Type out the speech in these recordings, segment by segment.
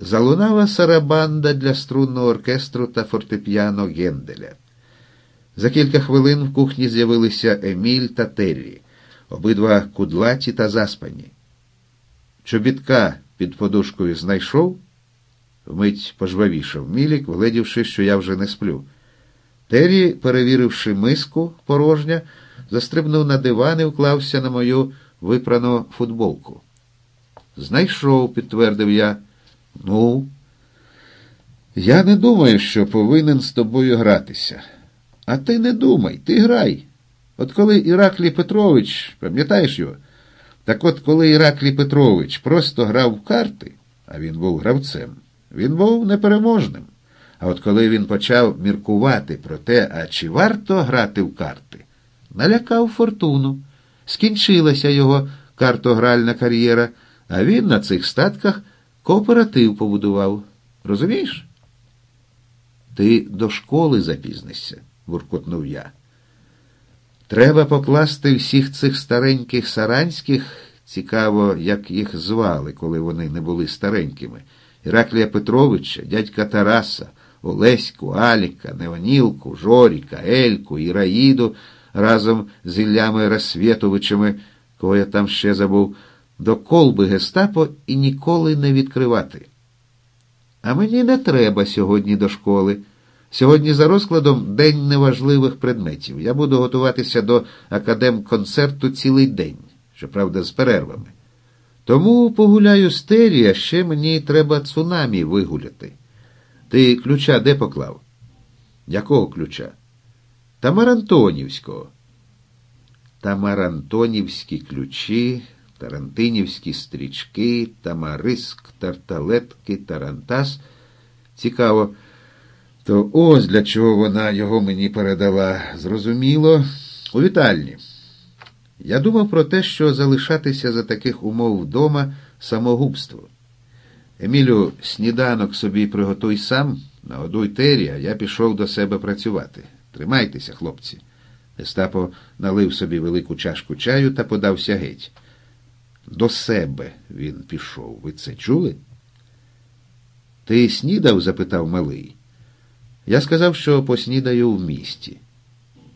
залунала сарабанда для струнного оркестру та фортепіано Генделя. За кілька хвилин в кухні з'явилися Еміль та Террі, обидва кудлаті та заспані. Чобітка під подушкою знайшов, вмить пожвавішав мілік, вгледівши, що я вже не сплю. Террі, перевіривши миску порожня, застрибнув на диван і вклався на мою випрану футболку. Знайшов, підтвердив я. Ну, я не думаю, що повинен з тобою гратися. А ти не думай, ти грай. От коли Іраклій Петрович, пам'ятаєш його? Так от коли Іраклій Петрович просто грав в карти, а він був гравцем, він був непереможним. А от коли він почав міркувати про те, а чи варто грати в карти, налякав фортуну. Скінчилася його картогральна кар'єра, а він на цих статках кооператив побудував. Розумієш? Ти до школи запізнишся, буркотнув я. Треба покласти всіх цих стареньких саранських, цікаво, як їх звали, коли вони не були старенькими. Іраклія Петровича, дядька Тараса, Олеську, Аліка, Неонілку, Жоріка, Ельку, Іраїду разом з Іллями Расвєтовичами, кого я там ще забув, до колби гестапо і ніколи не відкривати. А мені не треба сьогодні до школи. Сьогодні за розкладом День неважливих предметів. Я буду готуватися до академконцерту цілий день, щоправда, з перервами. Тому погуляю з Тері, а ще мені треба цунамі вигуляти. Ти ключа де поклав? Якого ключа? Тамарантонівського. Тамарантонівські ключі, тарантинівські стрічки, тамариск, тарталетки, тарантас. Цікаво. То ось для чого вона його мені передала. Зрозуміло, у вітальні. Я думав про те, що залишатися за таких умов вдома самогубство. Емілю, сніданок собі приготуй сам, нагодуй Тері, а я пішов до себе працювати. Тримайтеся, хлопці. Естапо налив собі велику чашку чаю та подався геть. До себе він пішов. Ви це чули? Ти снідав? запитав малий. Я сказав, що поснідаю в місті.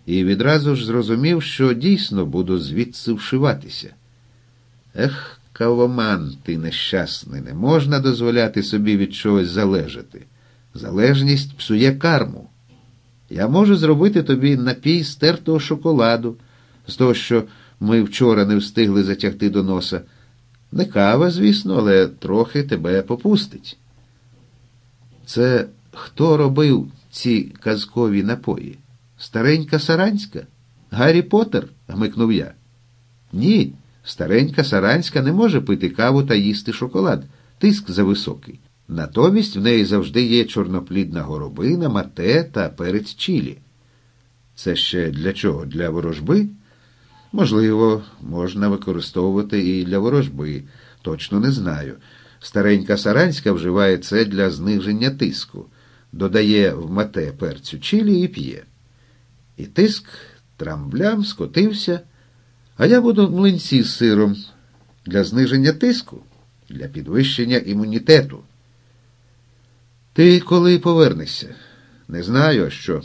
І відразу ж зрозумів, що дійсно буду звідси вшиватися. Ех, кавоман, ти нещасний, не можна дозволяти собі від чогось залежати. Залежність псує карму. Я можу зробити тобі напій стертого шоколаду, з того, що ми вчора не встигли затягти до носа. Не кава, звісно, але трохи тебе попустить. Це хто робив ці казкові напої? Старенька Саранська? Гаррі Поттер? гмикнув я. Ні, старенька Саранська не може пити каву та їсти шоколад. Тиск зависокий. Натомість в неї завжди є чорноплідна горобина, мате та перець чілі. Це ще для чого? Для ворожби? Можливо, можна використовувати і для ворожби. Точно не знаю. Старенька Саранська вживає це для зниження тиску, додає в мате перцю чилі і п'є. І тиск трамблям скотився, а я буду млинці з сиром для зниження тиску, для підвищення імунітету. Ти коли повернешся? Не знаю, що.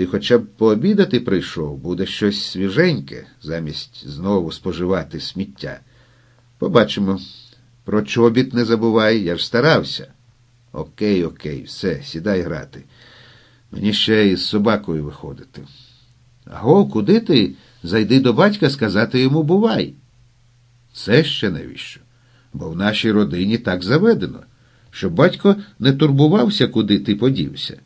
Ти хоча б пообідати прийшов, буде щось свіженьке, замість знову споживати сміття. Побачимо. Про чобіт не забувай, я ж старався. Окей, окей, все, сідай грати. Мені ще із собакою виходити. Аго, куди ти? Зайди до батька сказати йому бувай. Це ще навіщо? Бо в нашій родині так заведено, щоб батько не турбувався, куди ти подівся.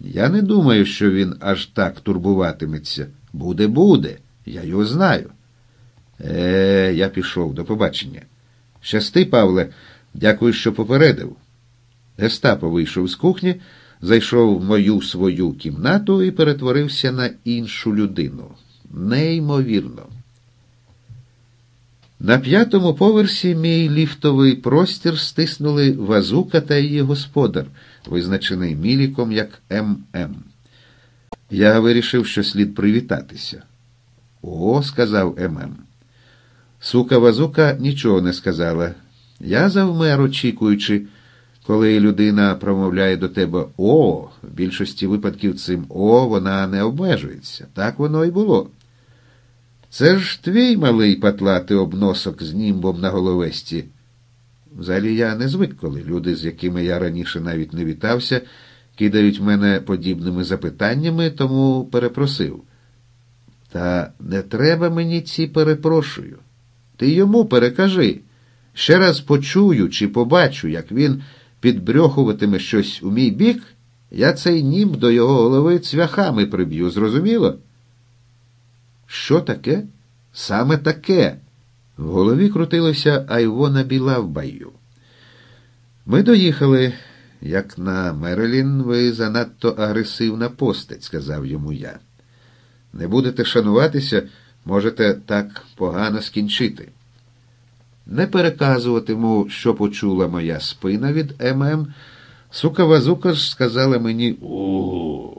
Я не думаю, що він аж так турбуватиметься. Буде, буде, я його знаю. Е, я пішов, до побачення. Щасти, Павле, дякую, що попередив. Гестапо вийшов з кухні, зайшов в мою свою кімнату і перетворився на іншу людину. Неймовірно. На п'ятому поверсі мій ліфтовий простір стиснули вазука та її господар, визначений міліком як ММ. Я вирішив, що слід привітатися. О, сказав ММ. Сука вазука нічого не сказала. Я завмер, очікуючи, Коли людина промовляє до тебе О, в більшості випадків цим О вона не обмежується. Так воно і було. Це ж твій малий патлатий обносок з німбом на головесті. Взагалі я не звик, коли люди, з якими я раніше навіть не вітався, кидають мене подібними запитаннями, тому перепросив. Та не треба мені ці перепрошую. Ти йому перекажи. Ще раз почую чи побачу, як він підбрьохуватиме щось у мій бік, я цей німб до його голови цвяхами приб'ю, зрозуміло? Що таке? Саме таке. В голові крутилося Айвона Білавбаю. Ми доїхали, як на Мерелін, ви занадто агресивна постать, сказав йому я. Не будете шануватися, можете так погано скінчити. Не переказуватиму, що почула моя спина від ММ. Сука Вазука ж сказала мені у.